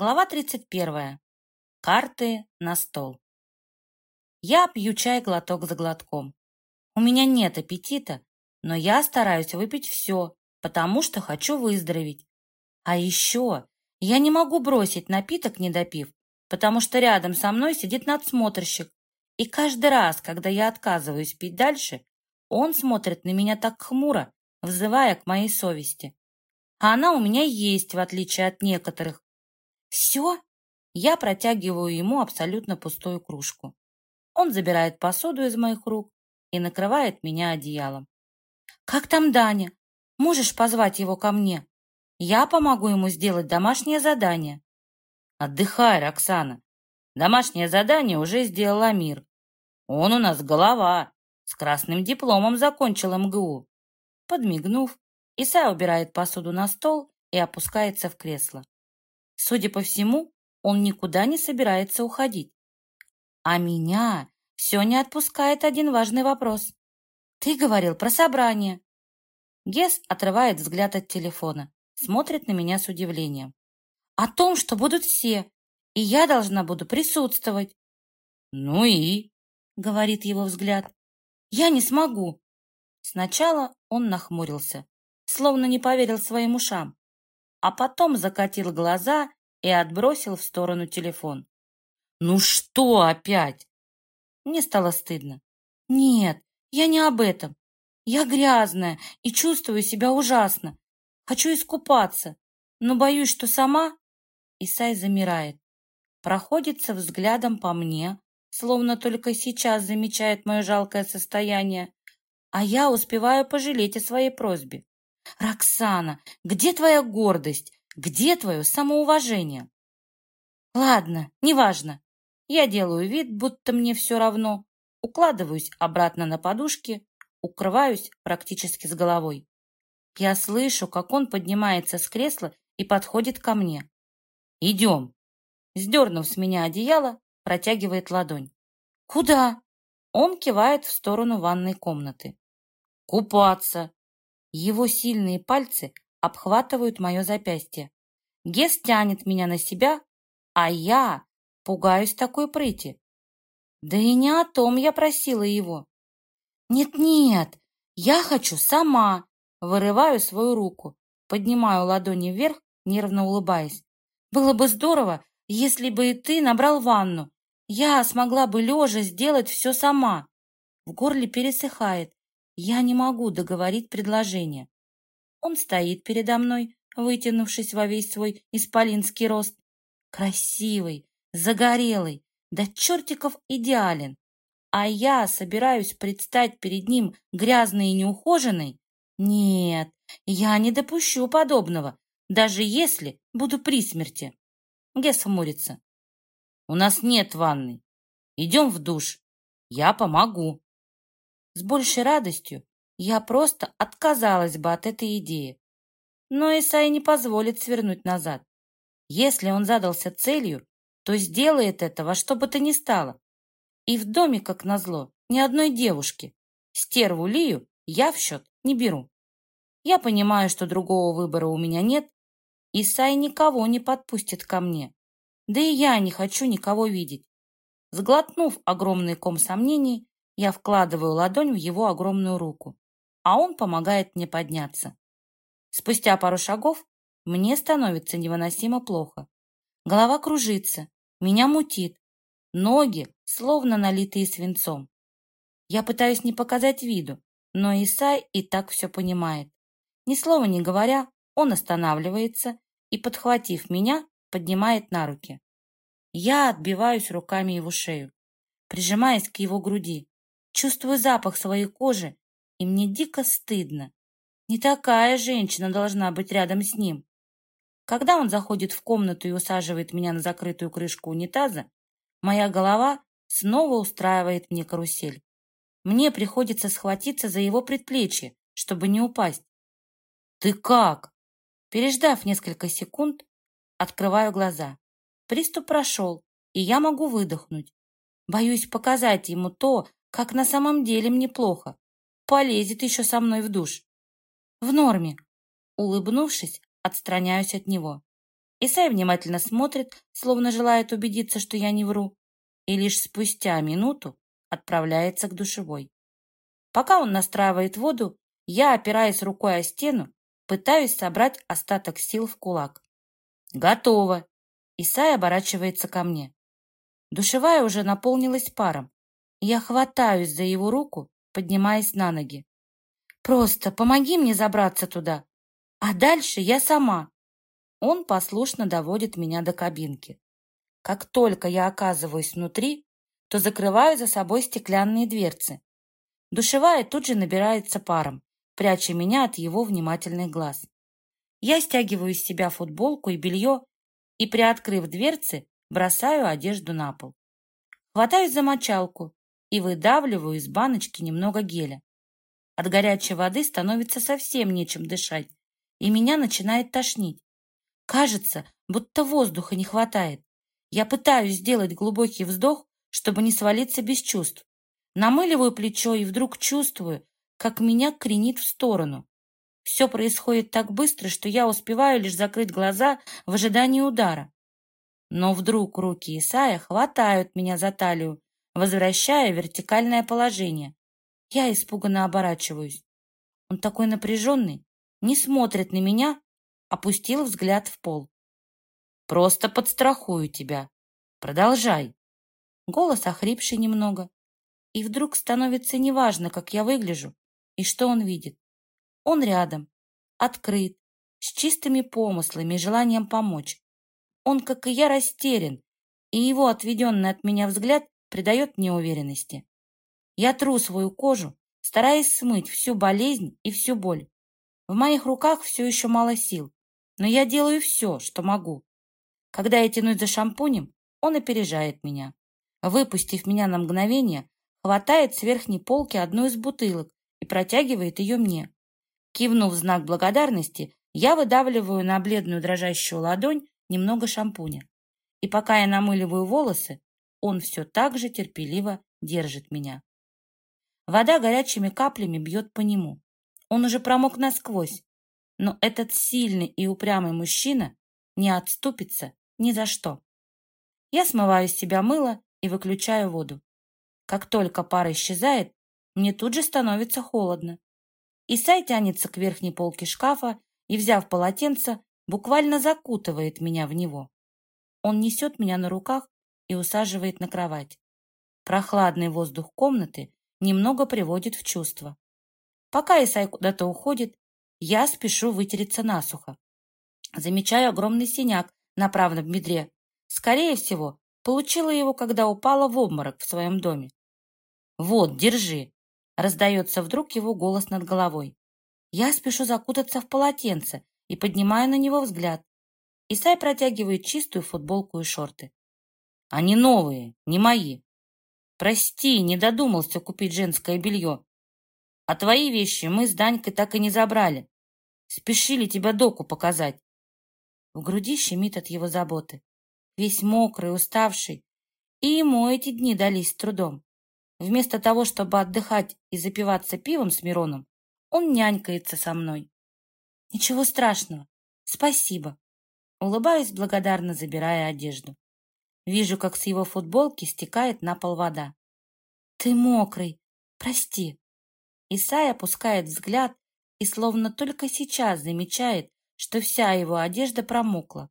Глава 31. Карты на стол. Я пью чай глоток за глотком. У меня нет аппетита, но я стараюсь выпить все, потому что хочу выздороветь. А еще я не могу бросить напиток, не допив, потому что рядом со мной сидит надсмотрщик, и каждый раз, когда я отказываюсь пить дальше, он смотрит на меня так хмуро, взывая к моей совести. А она у меня есть, в отличие от некоторых. Все? Я протягиваю ему абсолютно пустую кружку. Он забирает посуду из моих рук и накрывает меня одеялом. «Как там Даня? Можешь позвать его ко мне? Я помогу ему сделать домашнее задание». «Отдыхай, Роксана. Домашнее задание уже сделал Амир. Он у нас голова. С красным дипломом закончил МГУ». Подмигнув, Исай убирает посуду на стол и опускается в кресло. Судя по всему, он никуда не собирается уходить. А меня все не отпускает один важный вопрос. Ты говорил про собрание. Гес отрывает взгляд от телефона, смотрит на меня с удивлением. О том, что будут все, и я должна буду присутствовать. Ну и? Говорит его взгляд. Я не смогу. Сначала он нахмурился, словно не поверил своим ушам, а потом закатил глаза и отбросил в сторону телефон. «Ну что опять?» Мне стало стыдно. «Нет, я не об этом. Я грязная и чувствую себя ужасно. Хочу искупаться, но боюсь, что сама...» Исай замирает, проходится взглядом по мне, словно только сейчас замечает мое жалкое состояние, а я успеваю пожалеть о своей просьбе. «Роксана, где твоя гордость? Где твое самоуважение? Ладно, неважно. Я делаю вид, будто мне все равно. Укладываюсь обратно на подушки, укрываюсь практически с головой. Я слышу, как он поднимается с кресла и подходит ко мне. «Идем!» Сдернув с меня одеяло, протягивает ладонь. «Куда?» Он кивает в сторону ванной комнаты. «Купаться!» Его сильные пальцы обхватывают мое запястье. Гес тянет меня на себя, а я пугаюсь такой прыти. Да и не о том я просила его. Нет-нет, я хочу сама. Вырываю свою руку, поднимаю ладони вверх, нервно улыбаясь. Было бы здорово, если бы и ты набрал ванну. Я смогла бы лежа сделать все сама. В горле пересыхает. Я не могу договорить предложение. Он стоит передо мной, вытянувшись во весь свой исполинский рост. Красивый, загорелый, до чертиков идеален. А я собираюсь предстать перед ним грязной и неухоженной? Нет, я не допущу подобного, даже если буду при смерти. Гес хмурится. У нас нет ванны. Идем в душ. Я помогу. С большей радостью я просто отказалась бы от этой идеи. Но Исай не позволит свернуть назад. Если он задался целью, то сделает это во что бы то ни стало. И в доме, как назло, ни одной девушки. Стерву Лию я в счет не беру. Я понимаю, что другого выбора у меня нет. Исай никого не подпустит ко мне. Да и я не хочу никого видеть. Сглотнув огромный ком сомнений, я вкладываю ладонь в его огромную руку а он помогает мне подняться. Спустя пару шагов мне становится невыносимо плохо. Голова кружится, меня мутит, ноги словно налитые свинцом. Я пытаюсь не показать виду, но Исай и так все понимает. Ни слова не говоря, он останавливается и, подхватив меня, поднимает на руки. Я отбиваюсь руками его шею, прижимаясь к его груди, чувствую запах своей кожи и мне дико стыдно. Не такая женщина должна быть рядом с ним. Когда он заходит в комнату и усаживает меня на закрытую крышку унитаза, моя голова снова устраивает мне карусель. Мне приходится схватиться за его предплечье, чтобы не упасть. «Ты как?» Переждав несколько секунд, открываю глаза. Приступ прошел, и я могу выдохнуть. Боюсь показать ему то, как на самом деле мне плохо полезет еще со мной в душ. В норме. Улыбнувшись, отстраняюсь от него. Исай внимательно смотрит, словно желает убедиться, что я не вру, и лишь спустя минуту отправляется к душевой. Пока он настраивает воду, я, опираясь рукой о стену, пытаюсь собрать остаток сил в кулак. Готово. Исай оборачивается ко мне. Душевая уже наполнилась паром. Я хватаюсь за его руку, поднимаясь на ноги. Просто помоги мне забраться туда, а дальше я сама. Он послушно доводит меня до кабинки. Как только я оказываюсь внутри, то закрываю за собой стеклянные дверцы. Душевая тут же набирается паром, пряча меня от его внимательных глаз. Я стягиваю из себя футболку и белье и, приоткрыв дверцы, бросаю одежду на пол. Хватаюсь за мочалку и выдавливаю из баночки немного геля. От горячей воды становится совсем нечем дышать, и меня начинает тошнить. Кажется, будто воздуха не хватает. Я пытаюсь сделать глубокий вздох, чтобы не свалиться без чувств. Намыливаю плечо и вдруг чувствую, как меня кренит в сторону. Все происходит так быстро, что я успеваю лишь закрыть глаза в ожидании удара. Но вдруг руки Исая хватают меня за талию, возвращая вертикальное положение. Я испуганно оборачиваюсь. Он такой напряженный, не смотрит на меня, опустил взгляд в пол. «Просто подстрахую тебя. Продолжай». Голос охрипший немного. И вдруг становится неважно, как я выгляжу и что он видит. Он рядом, открыт, с чистыми помыслами и желанием помочь. Он, как и я, растерян, и его отведенный от меня взгляд придает мне уверенности. Я тру свою кожу, стараясь смыть всю болезнь и всю боль. В моих руках все еще мало сил, но я делаю все, что могу. Когда я тянусь за шампунем, он опережает меня. Выпустив меня на мгновение, хватает с верхней полки одну из бутылок и протягивает ее мне. Кивнув в знак благодарности, я выдавливаю на бледную дрожащую ладонь немного шампуня. И пока я намыливаю волосы, он все так же терпеливо держит меня. Вода горячими каплями бьет по нему. Он уже промок насквозь, но этот сильный и упрямый мужчина не отступится ни за что. Я смываю с себя мыло и выключаю воду. Как только пара исчезает, мне тут же становится холодно. Исай тянется к верхней полке шкафа и, взяв полотенце, буквально закутывает меня в него. Он несет меня на руках и усаживает на кровать. Прохладный воздух комнаты немного приводит в чувство. Пока Исай куда-то уходит, я спешу вытереться насухо. Замечаю огромный синяк на правом бедре. Скорее всего, получила его, когда упала в обморок в своем доме. «Вот, держи!» — раздается вдруг его голос над головой. Я спешу закутаться в полотенце и поднимаю на него взгляд. Исай протягивает чистую футболку и шорты. Они новые, не мои. Прости, не додумался купить женское белье. А твои вещи мы с Данькой так и не забрали. Спешили тебя доку показать. В груди щемит от его заботы. Весь мокрый, уставший. И ему эти дни дались с трудом. Вместо того, чтобы отдыхать и запиваться пивом с Мироном, он нянькается со мной. Ничего страшного. Спасибо. Улыбаюсь, благодарно забирая одежду. Вижу, как с его футболки стекает на пол вода. Ты мокрый. Прости. Исай опускает взгляд и словно только сейчас замечает, что вся его одежда промокла.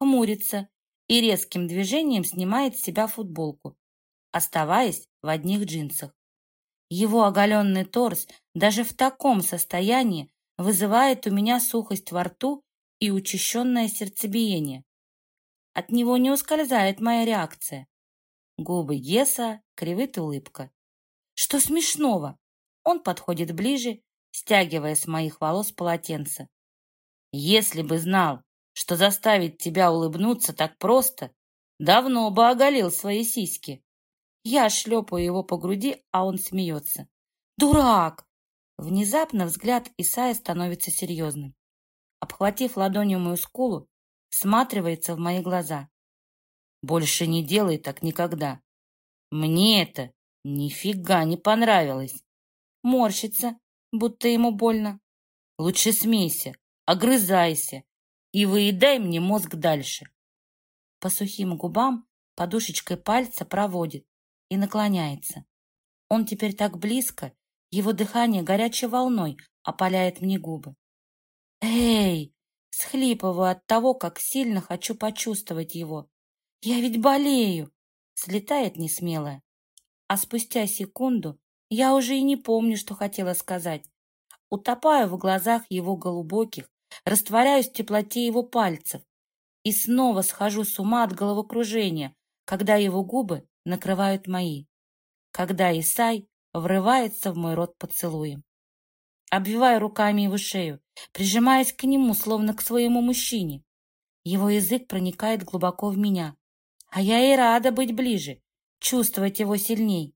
Хмурится и резким движением снимает с себя футболку, оставаясь в одних джинсах. Его оголенный торс даже в таком состоянии вызывает у меня сухость во рту и учащенное сердцебиение. От него не ускользает моя реакция. Губы Геса кривит улыбка. Что смешного? Он подходит ближе, стягивая с моих волос полотенце. Если бы знал, что заставить тебя улыбнуться так просто, давно бы оголил свои сиськи. Я шлепаю его по груди, а он смеется. «Дурак!» Внезапно взгляд Исая становится серьезным. Обхватив ладонью мою скулу, всматривается в мои глаза. «Больше не делай так никогда. Мне это нифига не понравилось». Морщится, будто ему больно. «Лучше смейся, огрызайся и выедай мне мозг дальше. По сухим губам подушечкой пальца проводит и наклоняется. Он теперь так близко, его дыхание горячей волной опаляет мне губы. «Эй!» — схлипываю от того, как сильно хочу почувствовать его. «Я ведь болею!» — слетает несмелая. А спустя секунду я уже и не помню, что хотела сказать. Утопаю в глазах его глубоких, растворяюсь в теплоте его пальцев и снова схожу с ума от головокружения, когда его губы накрывают мои, когда Исай врывается в мой рот поцелуем. Обвиваю руками его шею, прижимаясь к нему, словно к своему мужчине. Его язык проникает глубоко в меня, а я и рада быть ближе, чувствовать его сильней.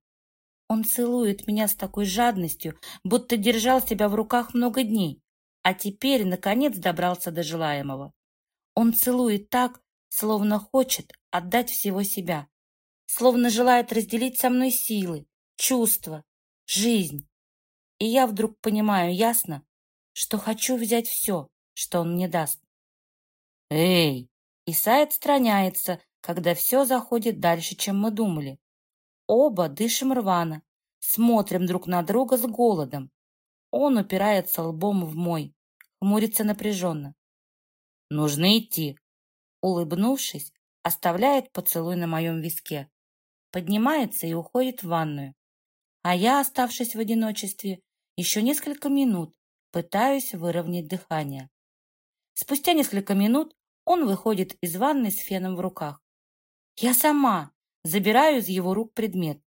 Он целует меня с такой жадностью, будто держал себя в руках много дней, а теперь, наконец, добрался до желаемого. Он целует так, словно хочет отдать всего себя, словно желает разделить со мной силы, чувства, жизнь. И я вдруг понимаю ясно, что хочу взять все, что он мне даст. «Эй!» Исай отстраняется, когда все заходит дальше, чем мы думали. Оба дышим рвано, смотрим друг на друга с голодом. Он упирается лбом в мой, хмурится напряженно. «Нужно идти!» Улыбнувшись, оставляет поцелуй на моем виске. Поднимается и уходит в ванную. А я, оставшись в одиночестве, еще несколько минут пытаюсь выровнять дыхание. Спустя несколько минут он выходит из ванны с феном в руках. Я сама забираю из его рук предмет,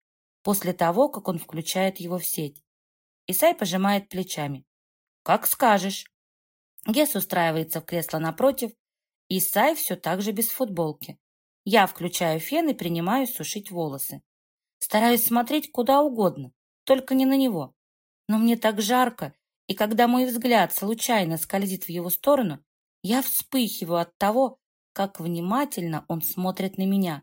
после того, как он включает его в сеть. Исай пожимает плечами. «Как скажешь». Гес устраивается в кресло напротив, Исай все так же без футболки. Я включаю фен и принимаю сушить волосы. Стараюсь смотреть куда угодно, только не на него. Но мне так жарко, и когда мой взгляд случайно скользит в его сторону, я вспыхиваю от того, как внимательно он смотрит на меня.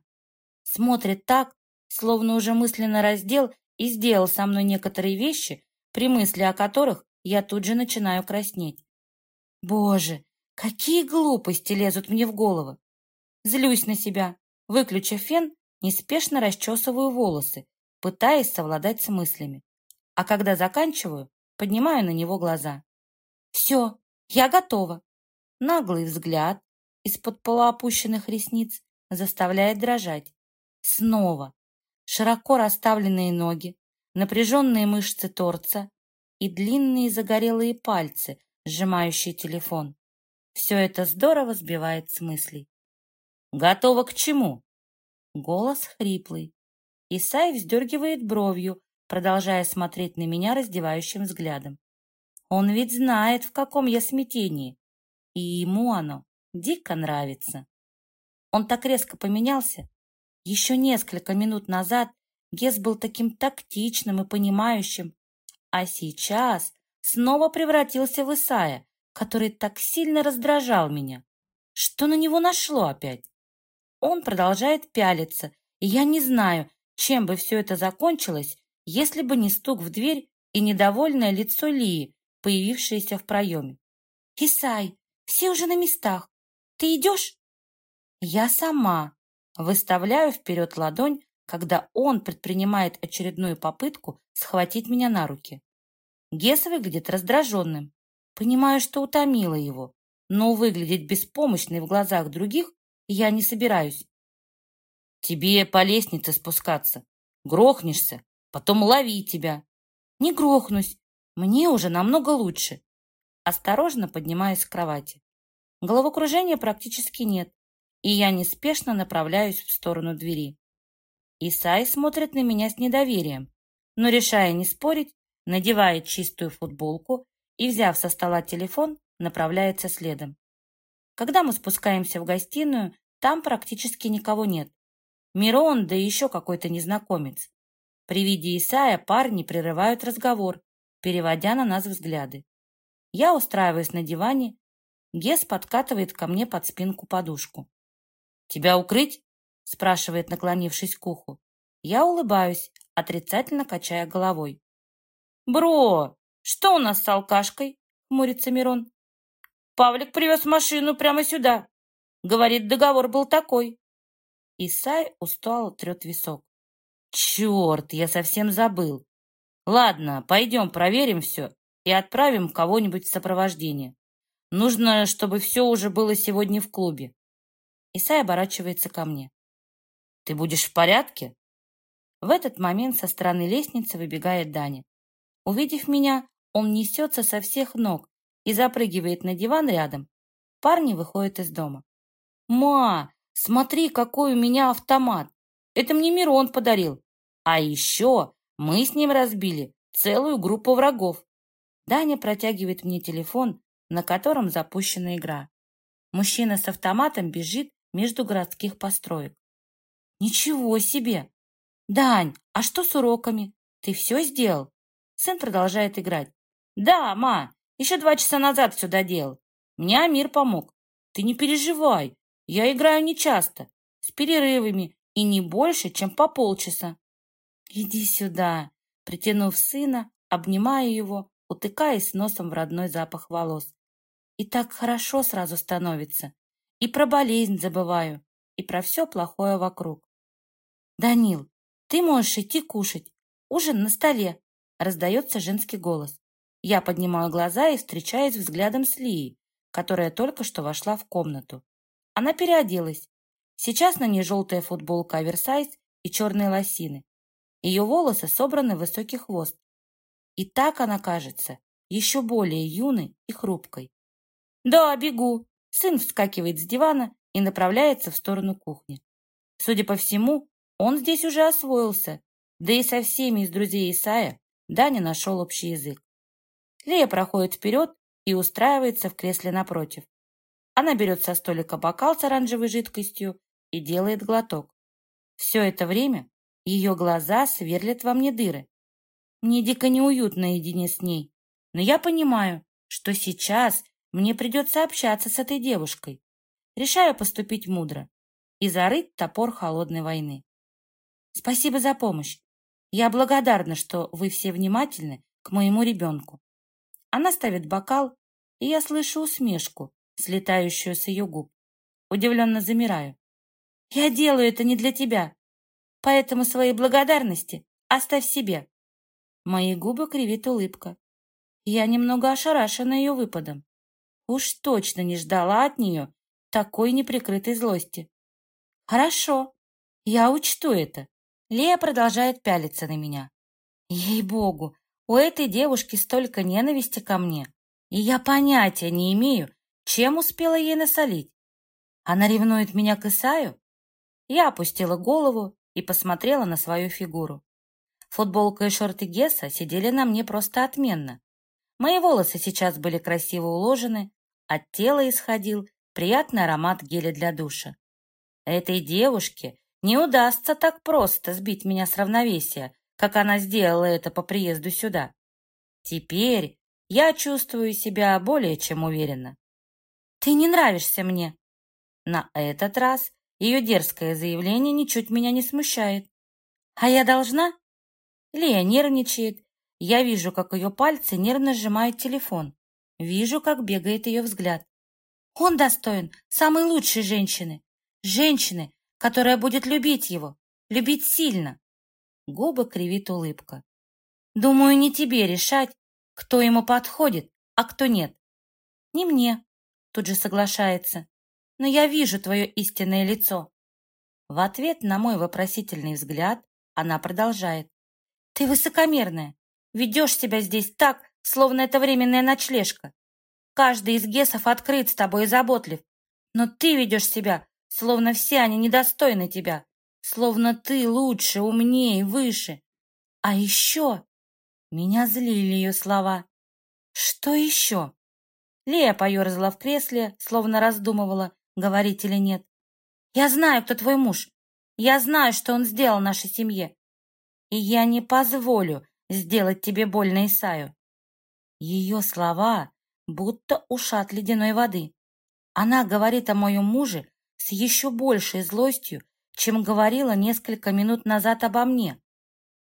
Смотрит так, словно уже мысленно раздел и сделал со мной некоторые вещи, при мысли о которых я тут же начинаю краснеть. Боже, какие глупости лезут мне в голову! Злюсь на себя. Выключив фен, неспешно расчесываю волосы, пытаясь совладать с мыслями. А когда заканчиваю, поднимаю на него глаза. «Все, я готова». Наглый взгляд из-под полуопущенных ресниц заставляет дрожать. Снова. Широко расставленные ноги, напряженные мышцы торца и длинные загорелые пальцы, сжимающие телефон. Все это здорово сбивает с мыслей. Готова к чему? Голос хриплый. Исай вздергивает бровью, продолжая смотреть на меня раздевающим взглядом. Он ведь знает, в каком я смятении, и ему оно дико нравится. Он так резко поменялся. Еще несколько минут назад Гес был таким тактичным и понимающим, а сейчас снова превратился в Исая, который так сильно раздражал меня. Что на него нашло опять? Он продолжает пялиться, и я не знаю, чем бы все это закончилось, если бы не стук в дверь и недовольное лицо Лии, появившееся в проеме. «Исай, все уже на местах. Ты идешь?» «Я сама». Выставляю вперед ладонь, когда он предпринимает очередную попытку схватить меня на руки. Гес выглядит раздраженным. Понимаю, что утомила его, но выглядеть беспомощной в глазах других я не собираюсь. Тебе по лестнице спускаться. Грохнешься, потом лови тебя. Не грохнусь. Мне уже намного лучше. Осторожно поднимаюсь с кровати. Головокружения практически нет, и я неспешно направляюсь в сторону двери. Исай смотрит на меня с недоверием, но, решая не спорить, надевает чистую футболку и, взяв со стола телефон, направляется следом. Когда мы спускаемся в гостиную, там практически никого нет. Мирон, да еще какой-то незнакомец. При виде Исая парни прерывают разговор, переводя на нас взгляды. Я устраиваюсь на диване. Гес подкатывает ко мне под спинку подушку. «Тебя укрыть?» – спрашивает, наклонившись к уху. Я улыбаюсь, отрицательно качая головой. «Бро, что у нас с алкашкой?» – хмурится Мирон. Павлик привез машину прямо сюда. Говорит, договор был такой. Исай устал трет висок. Черт, я совсем забыл. Ладно, пойдем проверим все и отправим кого-нибудь в сопровождение. Нужно, чтобы все уже было сегодня в клубе. Исай оборачивается ко мне. Ты будешь в порядке? В этот момент со стороны лестницы выбегает Даня. Увидев меня, он несется со всех ног и запрыгивает на диван рядом. Парни выходят из дома. «Ма, смотри, какой у меня автомат! Это мне Мирон подарил. А еще мы с ним разбили целую группу врагов». Даня протягивает мне телефон, на котором запущена игра. Мужчина с автоматом бежит между городских построек. «Ничего себе! Дань, а что с уроками? Ты все сделал?» Сын продолжает играть. «Да, ма, еще два часа назад все доделал. Мне Амир помог. Ты не переживай, я играю нечасто, с перерывами и не больше, чем по полчаса». «Иди сюда!» Притянув сына, обнимаю его, утыкаясь носом в родной запах волос. И так хорошо сразу становится. И про болезнь забываю, и про все плохое вокруг. «Данил, ты можешь идти кушать. Ужин на столе», — раздается женский голос. Я поднимаю глаза и встречаюсь взглядом с Лией, которая только что вошла в комнату. Она переоделась. Сейчас на ней желтая футболка оверсайз и черные лосины. Ее волосы собраны в высокий хвост. И так она кажется еще более юной и хрупкой. «Да, бегу!» Сын вскакивает с дивана и направляется в сторону кухни. Судя по всему, он здесь уже освоился, да и со всеми из друзей Исая Даня нашел общий язык. Лея проходит вперед и устраивается в кресле напротив. Она берет со столика бокал с оранжевой жидкостью и делает глоток. Все это время ее глаза сверлят во мне дыры. Мне дико неуютно наедине с ней, но я понимаю, что сейчас мне придется общаться с этой девушкой. Решаю поступить мудро и зарыть топор холодной войны. Спасибо за помощь. Я благодарна, что вы все внимательны к моему ребенку. Она ставит бокал, и я слышу усмешку, слетающую с ее губ. Удивленно замираю. Я делаю это не для тебя, поэтому свои благодарности оставь себе. Мои губы кривит улыбка. Я немного ошарашена ее выпадом. Уж точно не ждала от нее такой неприкрытой злости. Хорошо, я учту это. Лея продолжает пялиться на меня. Ей-богу, у этой девушки столько ненависти ко мне, и я понятия не имею, чем успела ей насолить? Она ревнует меня к Исаю? Я опустила голову и посмотрела на свою фигуру. Футболка и шорты Гесса сидели на мне просто отменно. Мои волосы сейчас были красиво уложены, от тела исходил приятный аромат геля для душа. Этой девушке не удастся так просто сбить меня с равновесия, как она сделала это по приезду сюда. Теперь я чувствую себя более чем уверенно. Ты не нравишься мне. На этот раз ее дерзкое заявление ничуть меня не смущает. А я должна? Лея нервничает. Я вижу, как ее пальцы нервно сжимают телефон. Вижу, как бегает ее взгляд. Он достоин самой лучшей женщины. Женщины, которая будет любить его, любить сильно. Губы кривит улыбка. Думаю, не тебе решать, кто ему подходит, а кто нет. Не мне тут же соглашается. Но я вижу твое истинное лицо. В ответ на мой вопросительный взгляд она продолжает. Ты высокомерная. Ведешь себя здесь так, словно это временная ночлежка. Каждый из гесов открыт с тобой и заботлив. Но ты ведешь себя, словно все они недостойны тебя. Словно ты лучше, умнее, выше. А еще... Меня злили ее слова. Что еще? Лея поерзала в кресле, словно раздумывала, говорить или нет. «Я знаю, кто твой муж. Я знаю, что он сделал нашей семье. И я не позволю сделать тебе больно Исаю». Ее слова будто ушат ледяной воды. Она говорит о моем муже с еще большей злостью, чем говорила несколько минут назад обо мне.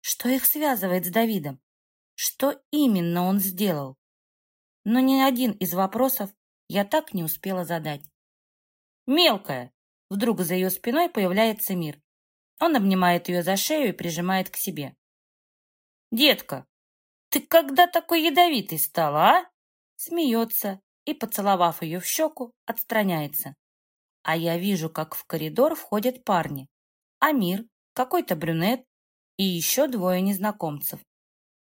Что их связывает с Давидом? Что именно он сделал? но ни один из вопросов я так не успела задать. «Мелкая!» Вдруг за ее спиной появляется мир. Он обнимает ее за шею и прижимает к себе. «Детка, ты когда такой ядовитый стала, а?» Смеется и, поцеловав ее в щеку, отстраняется. А я вижу, как в коридор входят парни. Амир, какой-то брюнет и еще двое незнакомцев.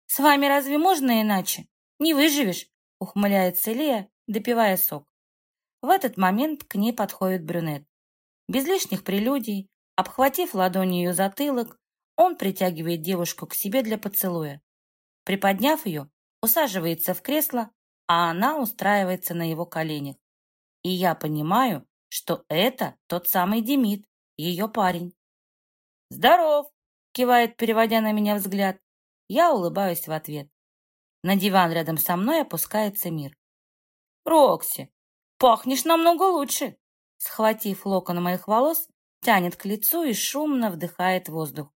«С вами разве можно иначе? Не выживешь!» ухмыляется Лия, допивая сок. В этот момент к ней подходит брюнет. Без лишних прелюдий, обхватив ладонью ее затылок, он притягивает девушку к себе для поцелуя. Приподняв ее, усаживается в кресло, а она устраивается на его коленях. И я понимаю, что это тот самый Демид, ее парень. «Здоров!» — кивает, переводя на меня взгляд. Я улыбаюсь в ответ. На диван рядом со мной опускается мир. «Рокси, пахнешь намного лучше!» Схватив локон моих волос, тянет к лицу и шумно вдыхает воздух.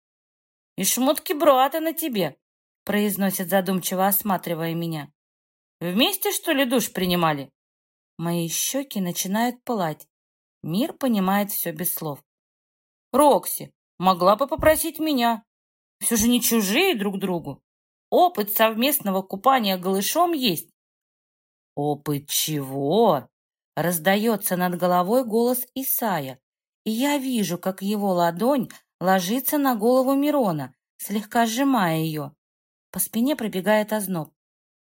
«И шмотки брата на тебе!» произносит задумчиво, осматривая меня. «Вместе, что ли, душ принимали?» Мои щеки начинают пылать. Мир понимает все без слов. «Рокси, могла бы попросить меня. Все же не чужие друг другу. Опыт совместного купания голышом есть. Опыт чего? Раздается над головой голос Исая, и я вижу, как его ладонь ложится на голову Мирона, слегка сжимая ее. По спине пробегает озноб.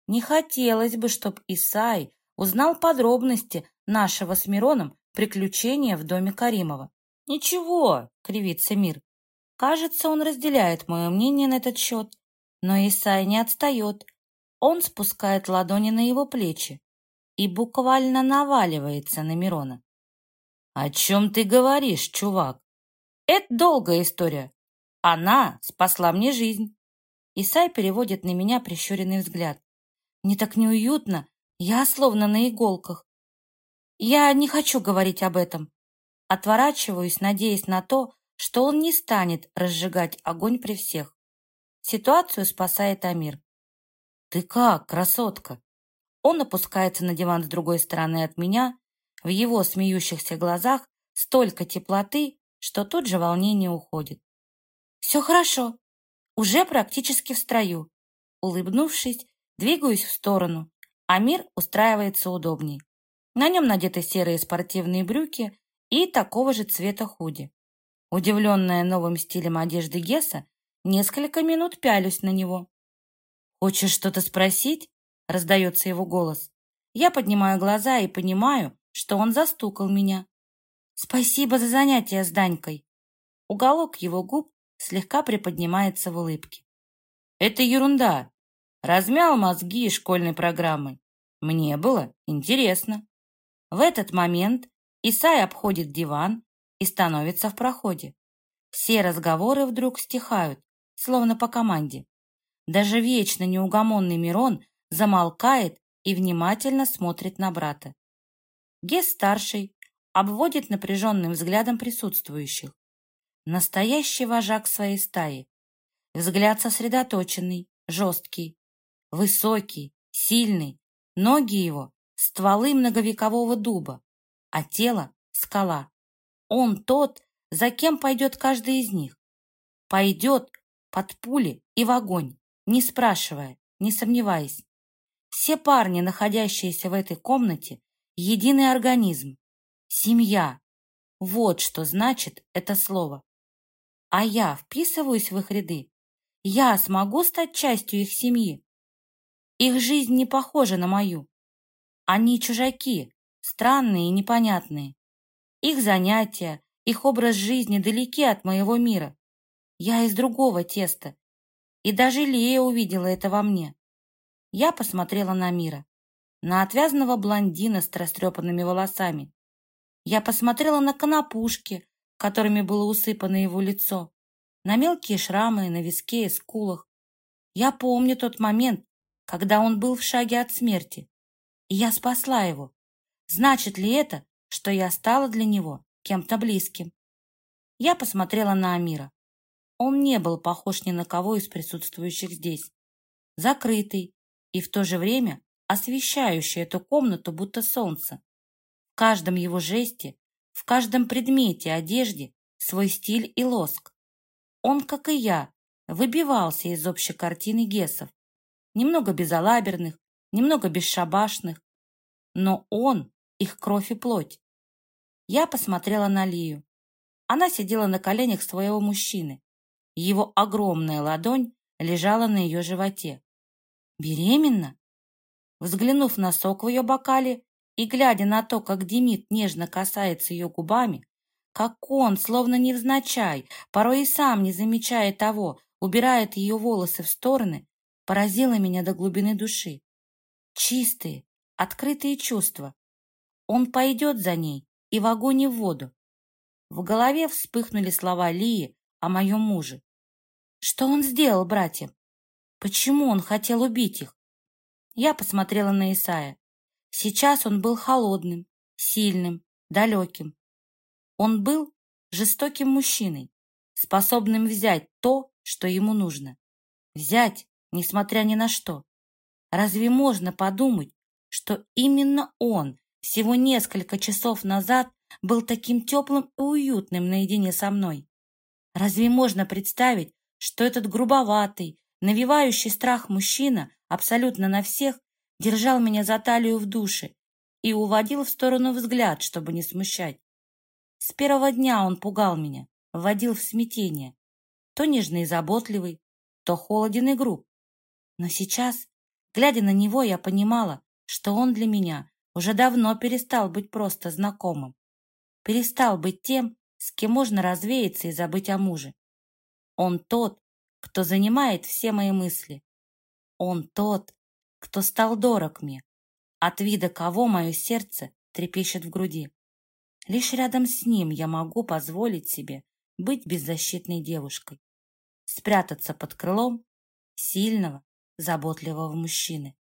Не хотелось бы, чтобы Исай узнал подробности нашего с Мироном приключения в доме Каримова. «Ничего», — кривится мир. «Кажется, он разделяет мое мнение на этот счет. Но Исай не отстает. Он спускает ладони на его плечи и буквально наваливается на Мирона. «О чем ты говоришь, чувак? Это долгая история. Она спасла мне жизнь». Исай переводит на меня прищуренный взгляд. «Мне так неуютно, я словно на иголках. Я не хочу говорить об этом. Отворачиваюсь, надеясь на то, что он не станет разжигать огонь при всех. Ситуацию спасает Амир. «Ты как, красотка?» Он опускается на диван с другой стороны от меня. В его смеющихся глазах столько теплоты, что тут же волнение уходит. «Все хорошо. Уже практически в строю». Улыбнувшись, двигаюсь в сторону. Амир устраивается удобней. На нем надеты серые спортивные брюки и такого же цвета худи. Удивленная новым стилем одежды Гесса, Несколько минут пялюсь на него. «Хочешь что-то спросить?» — раздается его голос. Я поднимаю глаза и понимаю, что он застукал меня. «Спасибо за занятие с Данькой». Уголок его губ слегка приподнимается в улыбке. «Это ерунда. Размял мозги школьной программы. Мне было интересно». В этот момент Исай обходит диван и становится в проходе. Все разговоры вдруг стихают, словно по команде. Даже вечно неугомонный Мирон замолкает и внимательно смотрит на брата. Гес-старший обводит напряженным взглядом присутствующих. Настоящий вожак своей стаи. Взгляд сосредоточенный, жесткий, высокий, сильный. Ноги его — стволы многовекового дуба, а тело — скала. Он тот, за кем пойдет каждый из них. Пойдет, под пули и в огонь, не спрашивая, не сомневаясь. Все парни, находящиеся в этой комнате, единый организм. Семья. Вот что значит это слово. А я вписываюсь в их ряды. Я смогу стать частью их семьи. Их жизнь не похожа на мою. Они чужаки, странные и непонятные. Их занятия, их образ жизни далеки от моего мира. Я из другого теста. И даже Лея увидела это во мне. Я посмотрела на Мира, на отвязного блондина с растрепанными волосами. Я посмотрела на конопушки, которыми было усыпано его лицо, на мелкие шрамы на виске и скулах. Я помню тот момент, когда он был в шаге от смерти, и я спасла его. Значит ли это, что я стала для него кем-то близким? Я посмотрела на Амира. Он не был похож ни на кого из присутствующих здесь. Закрытый и в то же время освещающее эту комнату будто солнце. В каждом его жесте, в каждом предмете, одежде свой стиль и лоск. Он, как и я, выбивался из общей картины Гесов. Немного безалаберных, немного бесшабашных. Но он — их кровь и плоть. Я посмотрела на Лию. Она сидела на коленях своего мужчины. Его огромная ладонь лежала на ее животе. Беременна? Взглянув на сок в ее бокале и глядя на то, как Демид нежно касается ее губами, как он, словно невзначай, порой и сам не замечая того, убирает ее волосы в стороны, поразило меня до глубины души. Чистые, открытые чувства. Он пойдет за ней и в огонь и в воду. В голове вспыхнули слова Лии о моем муже. Что он сделал братьям? Почему он хотел убить их? Я посмотрела на Исая. Сейчас он был холодным, сильным, далеким. Он был жестоким мужчиной, способным взять то, что ему нужно. Взять, несмотря ни на что. Разве можно подумать, что именно он всего несколько часов назад был таким теплым и уютным наедине со мной? Разве можно представить, что этот грубоватый, навевающий страх мужчина абсолютно на всех держал меня за талию в душе и уводил в сторону взгляд, чтобы не смущать? С первого дня он пугал меня, вводил в смятение. То нежный и заботливый, то холоден и груб. Но сейчас, глядя на него, я понимала, что он для меня уже давно перестал быть просто знакомым. Перестал быть тем, с кем можно развеяться и забыть о муже. Он тот, кто занимает все мои мысли. Он тот, кто стал дорог мне, от вида кого мое сердце трепещет в груди. Лишь рядом с ним я могу позволить себе быть беззащитной девушкой, спрятаться под крылом сильного, заботливого мужчины.